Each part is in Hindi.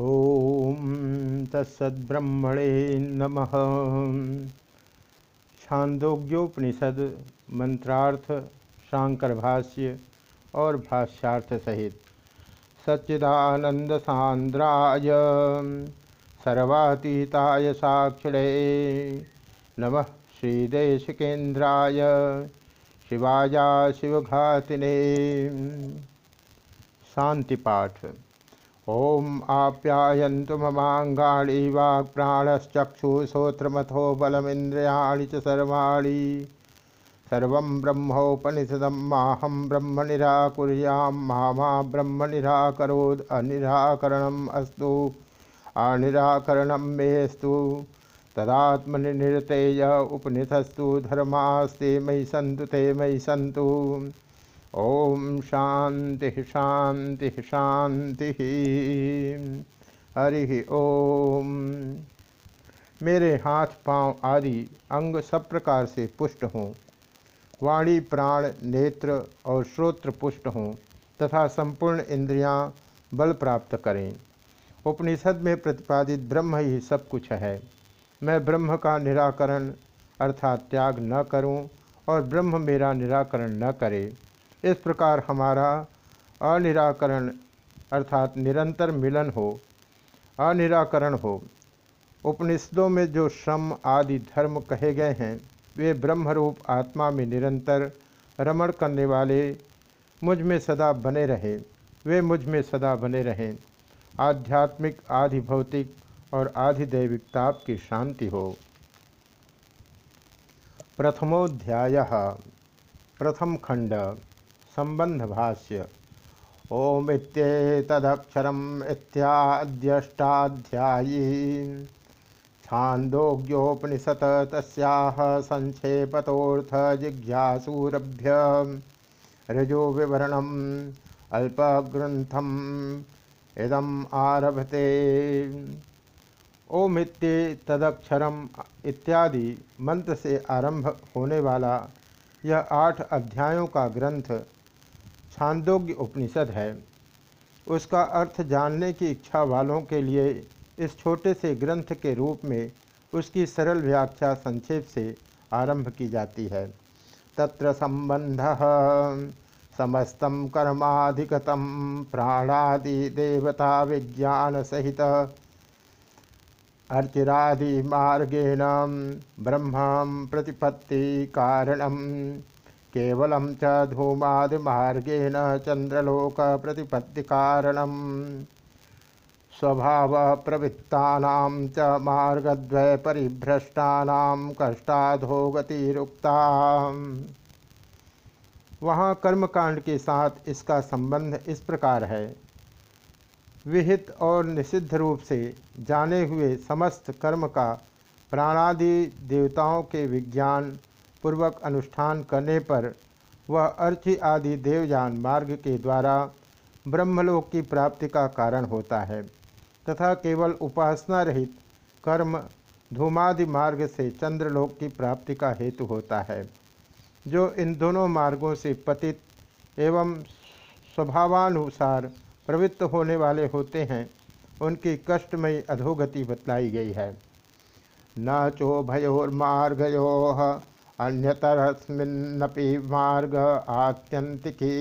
ओम तत्सद्ब्रह्मणे नमः। छांदोग्योपनिषद मंत्रार्थ शांकर भाष्य और भाष्यार्थ सहित। सच्चिदानंद सांद्राय सर्वातीताय साक्षिणे नमः श्रीदेशिकेन्द्राय, शिवाया शिवघातिने। शांति पाठ। ओम आप्यायन्तु ममाङ्गाणि वाक्प्राणश्चक्षुश्रोत्रमथो बलमिन्द्रियाणि च सर्वाणि। सर्वं ब्रह्मोपनिषदं माहं ब्रह्म निराकुर्यां मा ब्रह्म निराकरोद् अनिराकरणम् अस्तु। अनिराकरणं मेस्तु तदात्मनिर्तेय उपनिषस्तु धर्मास्ते मयि सन्तु ते मयि सन्तु। ओम शांति शांति शांति हरि ओम मेरे हाथ, पाँव आदि अंग सब प्रकार से पुष्ट हों। वाणी, प्राण, नेत्र और श्रोत्र पुष्ट हों तथा संपूर्ण इंद्रियाँ बल प्राप्त करें। उपनिषद में प्रतिपादित ब्रह्म ही सब कुछ है। मैं ब्रह्म का निराकरण अर्थात त्याग न करूँ और ब्रह्म मेरा निराकरण न करे। इस प्रकार हमारा अनिराकरण अर्थात निरंतर मिलन हो, अनिराकरण हो। उपनिषदों में जो श्रम आदि धर्म कहे गए हैं, वे ब्रह्मरूप आत्मा में निरंतर रमण करने वाले मुझमें सदा बने रहे, वे मुझमें सदा बने रहें। आध्यात्मिक आधि भौतिक और आधिदैविक ताप की शांति हो। प्रथमोध्याय, प्रथम खंड। संबंध भाष्य ओम इत्येतदक्षरम इत्याद्यष्टाध्यायी। छांदोग्योपनिषत् तस्याह संक्षेपतोर्थ जिज्ञासूरभ्य ऋजो विवरणम अल्पग्रंथम इदम आरभते। ओमित्य तदक्षरम इत्यादि मंत्र से आरंभ होने वाला यह आठ अध्यायों का ग्रंथ छांदोग्य उपनिषद है। उसका अर्थ जानने की इच्छा वालों के लिए इस छोटे से ग्रंथ के रूप में उसकी सरल व्याख्या संक्षेप से आरंभ की जाती है। तत्र संबंध समस्त कर्माधिगतम प्राणादि देवता विज्ञान सहित अर्चिरादि मार्गेण ब्रह्म प्रतिपत्ति कारणम। केवलं च कारणम स्वभाव प्रवृत्तानां च मार्गद्वय परिभ्रष्टानां कष्टाधोगतिरुक्ता वहाँ कर्मकांड के साथ इसका संबंध इस प्रकार है। विहित और निषिद्ध रूप से जाने हुए समस्त कर्म का प्राणादि देवताओं के विज्ञान पूर्वक अनुष्ठान करने पर वह अर्चि आदि देवजान मार्ग के द्वारा ब्रह्मलोक की प्राप्ति का कारण होता है, तथा केवल उपासना रहित कर्म धूमादि मार्ग से चंद्रलोक की प्राप्ति का हेतु होता है, जो इन दोनों मार्गों से पतित एवं स्वभावानुसार प्रवृत्त होने वाले होते हैं, उनकी कष्टमयी अधोगति बतलाई गई है। न चो भयोर्मार्गयो अन्यतरस्मिन्नपि मार्ग आत्यंतिकी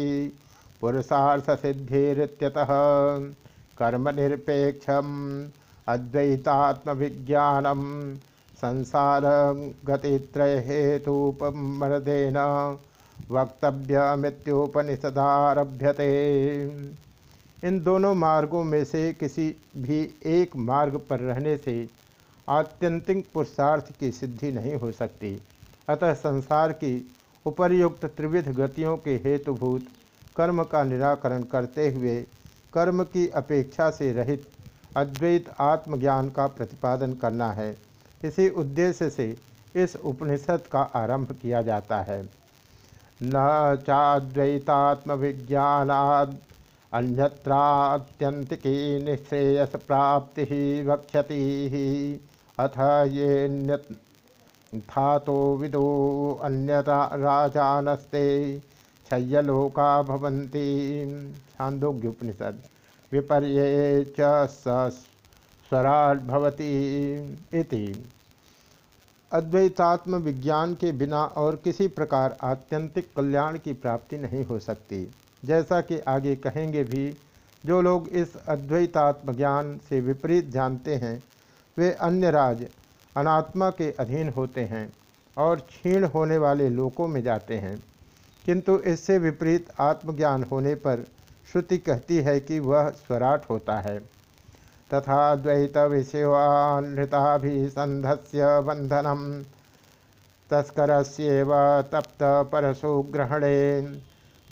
पुरुषार्थ सिद्धिरित्यतः कर्म निरपेक्षम अद्वैतात्म विज्ञानम संसार गतित्रय हेतुपमर्देन वक्तव्य मृत्युपनिषदारभ्यते इन दोनों मार्गों में से किसी भी एक मार्ग पर रहने से आत्यंतिक पुरुषार्थ की सिद्धि नहीं हो सकती। अतः संसार की उपर्युक्त त्रिविध गतियों के हेतुभूत कर्म का निराकरण करते हुए कर्म की अपेक्षा से रहित अद्वैत आत्मज्ञान का प्रतिपादन करना है। इसी उद्देश्य से इस उपनिषद का आरंभ किया जाता है। न चाद्वैतात्म विज्ञानाद अन्यत्रात्यंतिकी निश्रेयस प्राप्ति वक्षति अथ ये थातो विदो अन्यता राजानस्ते क्षय्यलोका भवन्ति। विपर्ये इति। अद्वैतात्म विज्ञान के बिना और किसी प्रकार आत्यंतिक कल्याण की प्राप्ति नहीं हो सकती। जैसा कि आगे कहेंगे भी, जो लोग इस अद्वैतात्म ज्ञान से विपरीत जानते हैं, वे अन्य राज अनात्मा के अधीन होते हैं और क्षीण होने वाले लोकों में जाते हैं। किंतु इससे विपरीत आत्मज्ञान होने पर श्रुति कहती है कि वह स्वराट होता है। तथा द्वैत विषयानृताभिसंधस्य बंधनम तस्कर तप्त परशुग्रहणे,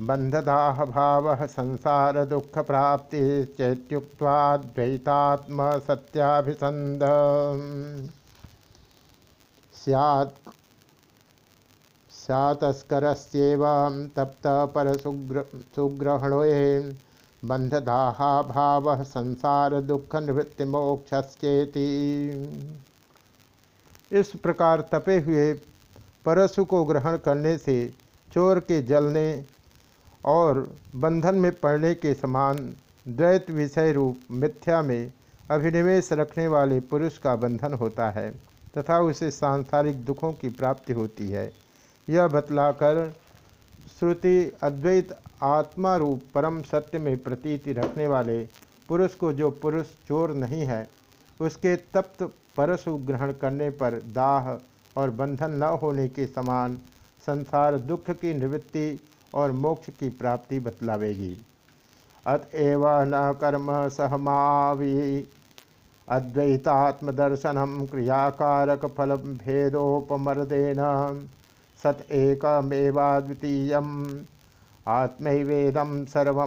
बंधदाह भाव संसार दुख प्राप्ति चैत्युक्वाद्वैतात्म सत्याभिसंध सैत् सातस्करस्येव तप्त पर सुग्रहणे बंधदाहा भाव संसार दुख निवृत्ति मोक्षेति इस प्रकार तपे हुए परशु को ग्रहण करने से चोर के जलने और बंधन में पड़ने के समान द्वैत विषय रूप मिथ्या में अभिनिवेश रखने वाले पुरुष का बंधन होता है। तथा उसे सांसारिक दुखों की प्राप्ति होती है। यह बतलाकर श्रुति अद्वैत आत्मा रूप परम सत्य में प्रतीति रखने वाले पुरुष को जो पुरुष चोर नहीं है, उसके तप्त परशु ग्रहण करने पर दाह और बंधन न होने के समान संसार दुख की निवृत्ति और मोक्ष की प्राप्ति बतलावेगी। अतएव न कर्म सहमावी अद्वैतात्मदर्शनम क्रियाकारक फल भेदोपमर्देन सत एकमेवाद्वितीय सर्व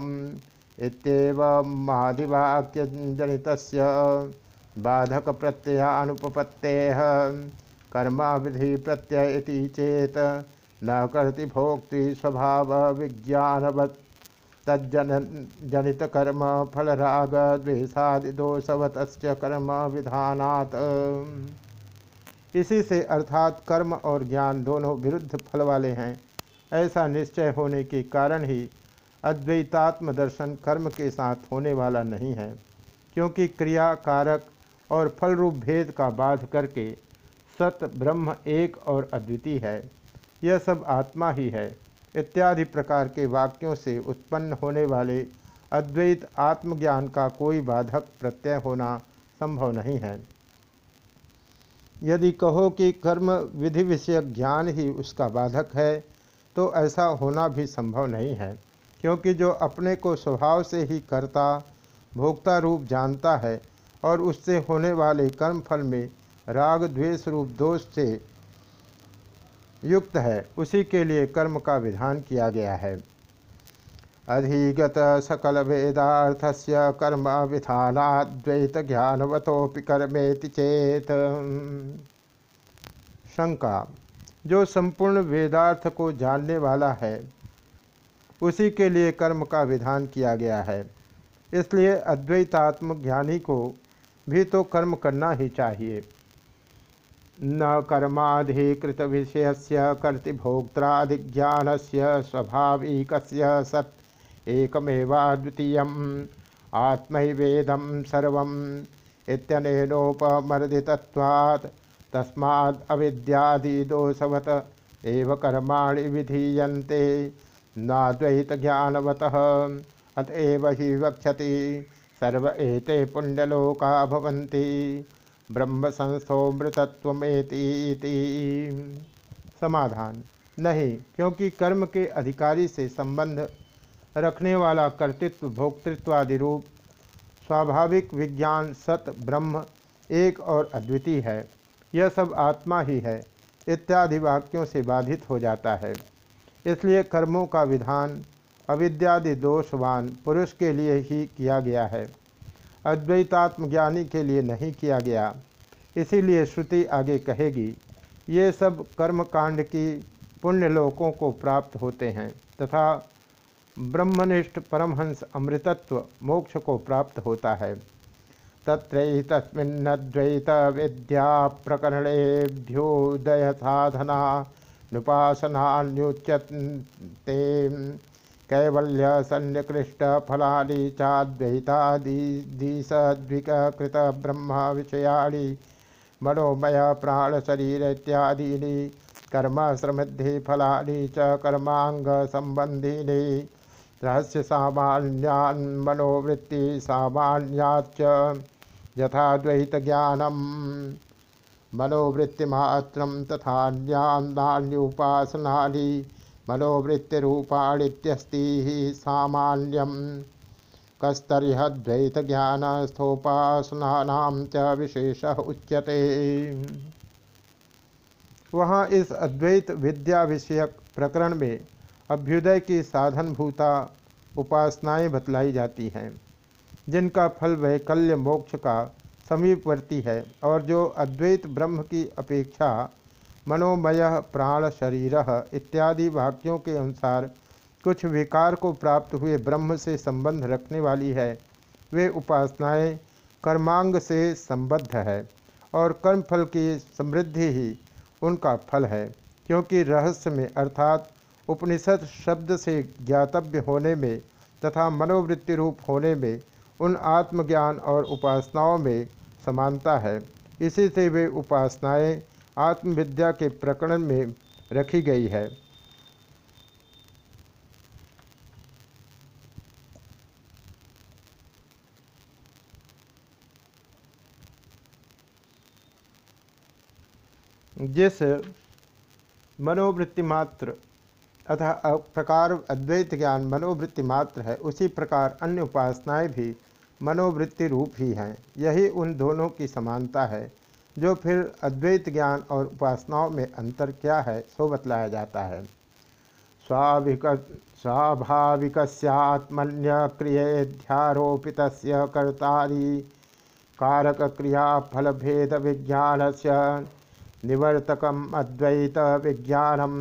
इतवाक्यजनित बाधक प्रत्ययानुपपत्ते कर्म विधि प्रत्यय चेत न करति भोक्ति स्वभाव विज्ञानवत् तज्जन जनित कर्म फल फलराग द्वेषादिदोषवत कर्म विधानात्। इसी से अर्थात कर्म और ज्ञान दोनों विरुद्ध फल वाले हैं। ऐसा निश्चय होने के कारण ही अद्वैतात्म दर्शन कर्म के साथ होने वाला नहीं है, क्योंकि क्रिया कारक और फल रूप भेद का बाध करके सत ब्रह्म एक और अद्वितीय है। यह सब आत्मा ही है। इत्यादि प्रकार के वाक्यों से उत्पन्न होने वाले अद्वैत आत्मज्ञान का कोई बाधक प्रत्यय होना संभव नहीं है। यदि कहो कि कर्म विधि विषयक ज्ञान ही उसका बाधक है तो ऐसा होना भी संभव नहीं है, क्योंकि जो अपने को स्वभाव से ही कर्ता, भोक्ता रूप जानता है और उससे होने वाले कर्म फल में राग, द्वेष रूप, दोष से युक्त है। उसी के लिए कर्म का विधान किया गया है। अधिगत सकल वेदार्थ से कर्म विधानाद्वैत ज्ञानवतोपि कर्मेति चेत। शंका। जो संपूर्ण वेदार्थ को जानने वाला है, उसी के लिए कर्म का विधान किया गया है। इसलिए अद्वैतात्म ज्ञानी को भी तो कर्म करना ही चाहिए। न कर्माधिकृत विषय से कर्तृभोक्ताधिज्ञान से स्वाभाविक सत् एकमेवाद्वितीय आत्मवेदम सर्व इत्यनोपमर्दितत्वात् तस्माद् अविद्यादिदोषवत एव कर्माणि विधीयन्ते नाद्वैत ज्ञानवतः अतएव ही वक्षति सर्व पुण्यलोका ब्रह्म संस्थोमृतत्वमेति समाधान। नहीं, क्योंकि कर्म के अधिकारी से संबंध रखने वाला कर्तृत्व भोक्तृत्वादि रूप स्वाभाविक विज्ञान, सत, ब्रह्म, एक और अद्वितीय है। यह सब आत्मा ही है, इत्यादि वाक्यों से बाधित हो जाता है। इसलिए कर्मों का विधान अविद्यादि दोषवान पुरुष के लिए ही किया गया है। अद्वैतात्म ज्ञानी के लिए नहीं किया गया। इसीलिए श्रुति आगे कहेगी, ये सब कर्मकांड की पुण्य लोकों को प्राप्त होते हैं तथा ब्रह्मनिष्ठ परमहंस अमृतत्व मोक्ष को प्राप्त होता है। तत्रैतस्मिन्नद्वैत विद्या प्रकरणेभ्योदय साधना नुपासनान्युच्यते। कैवल्य सन्निकृष्ट फलानि चाद्वैतादिसद्विकृत ब्रह्म विषयाणि मनोमय प्राण शरीर इत्यादीनि कर्म समृद्धि फलानि च कर्मांग संबंधिनी रहस्य सामान्यान् मनोवृत्ति सामान्याच्च यथाद्वैत ज्ञानम मनोवृत्तिमात्र तथा मनोवृत्तिरूपाणित्यस्ति ज्ञान स्थोपासना च विशेष उच्यते। वहाँ इस अद्वैत विद्या विषयक प्रकरण में अभ्युदय की साधनभूता उपासनाएँ बतलाई जाती हैं, जिनका फल वैकल्य मोक्ष का समीपवर्ती है और जो अद्वैत ब्रह्म की अपेक्षा मनोमय प्राण शरीर इत्यादि वाक्यों के अनुसार कुछ विकार को प्राप्त हुए ब्रह्म से संबंध रखने वाली है। वे उपासनाएँ कर्मांग से संबद्ध है और कर्मफल की समृद्धि ही उनका फल है, क्योंकि रहस्य में अर्थात उपनिषद शब्द से ज्ञातव्य होने में तथा मनोवृत्ति रूप होने में उन आत्मज्ञान और उपासनाओं में समानता है। इसी से वे उपासनाएँ आत्मविद्या के प्रकरण में रखी गई है। जिस मनोवृत्ति मात्र अतः प्रकार अद्वैत ज्ञान मनोवृत्ति मात्र है, उसी प्रकार अन्य उपासनाएँ भी मनोवृत्ति रूप ही हैं। यही उन दोनों की समानता है। जो फिर अद्वैत ज्ञान और उपासनाओं में अंतर क्या है, सो बतलाया जाता है। स्वाभिक स्वाभाविकस्यात्मन्य क्रियेध्यारोपित कर्तारी कारक क्रिया फल भेद विज्ञान से निवर्तक अद्वैत विज्ञानम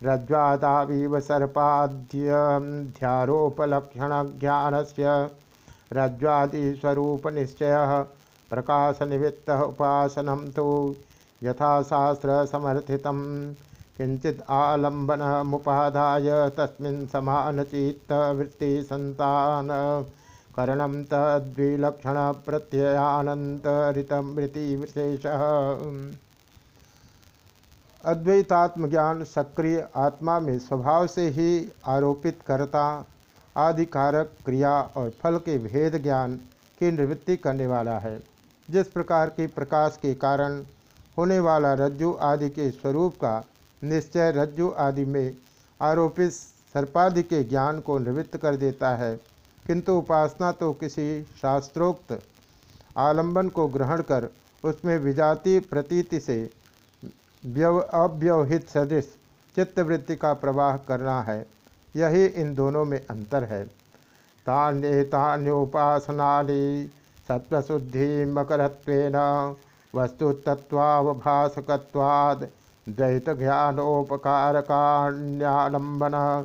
रज्ज्वादावीव सर्पाध्यारोपलक्षण ज्ञान से रज्ज्वादिस्वरूप निश्चय प्रकाश निवृत्त उपासनम तो यथाशास्त्र समर्थित किंचित आलंबन मुपाधाय तस्मिन् समानचित्त वृत्ति संतान करणम तद्विलक्षण प्रत्ययानंतरितम वृत्ति विशेष अद्वैतात्म ज्ञान सक्रिय आत्मा में स्वभाव से ही आरोपित करता आधिकारक क्रिया और फल के भेद ज्ञान की निवृत्ति करने वाला है। जिस प्रकार की प्रकाश के कारण होने वाला रज्जु आदि के स्वरूप का निश्चय रज्जु आदि में आरोपित सर्पादि के ज्ञान को निवृत्त कर देता है। किंतु उपासना तो किसी शास्त्रोक्त आलंबन को ग्रहण कर उसमें विजाति प्रतीति से व्यव, अव्यवहित सदृश चित्तवृत्ति का प्रवाह करना है। यही इन दोनों में अंतर है। तान्येतान्योपासनानि सत्वशुद्धि मकरत्वेन वस्तुतत्वावभासकत्वाद द्वैत ज्ञानोपकारकाण्यालंबन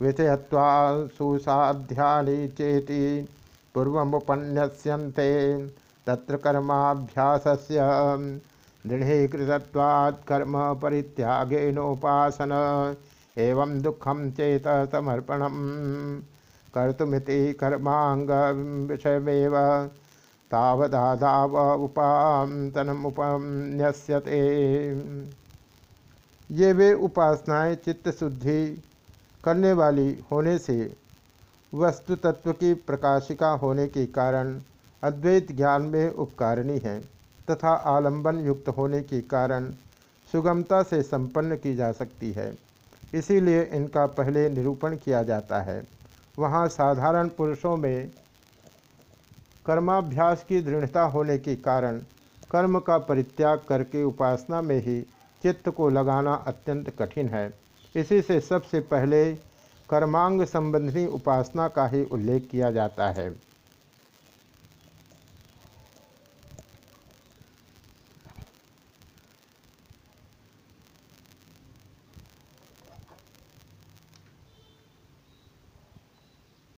विषयत्वा सुसाध्यानि चेति पूर्वमुपन्यस्यन्ते। तत्र कर्माभ्यासस्य दृढ़ीकृतत्वात् कर्म परित्यागेनोपासन, एवं दुखम चेत कर्तुमिति कर्मांग विषयमेव तावदादाव उपान्तनमुपन्यस्यते ये वे उपासनाएँ चित्त शुद्धि करने वाली होने से वस्तु तत्व की प्रकाशिका होने के कारण अद्वैत ज्ञान में उपकारिणी हैं तथा आलंबन युक्त होने के कारण सुगमता से संपन्न की जा सकती है। इसीलिए इनका पहले निरूपण किया जाता है। वहाँ साधारण पुरुषों में कर्माभ्यास की दृढ़ता होने के कारण कर्म का परित्याग करके उपासना में ही चित्त को लगाना अत्यंत कठिन है। इसी से सबसे पहले कर्मांग संबंधी उपासना का ही उल्लेख किया जाता है।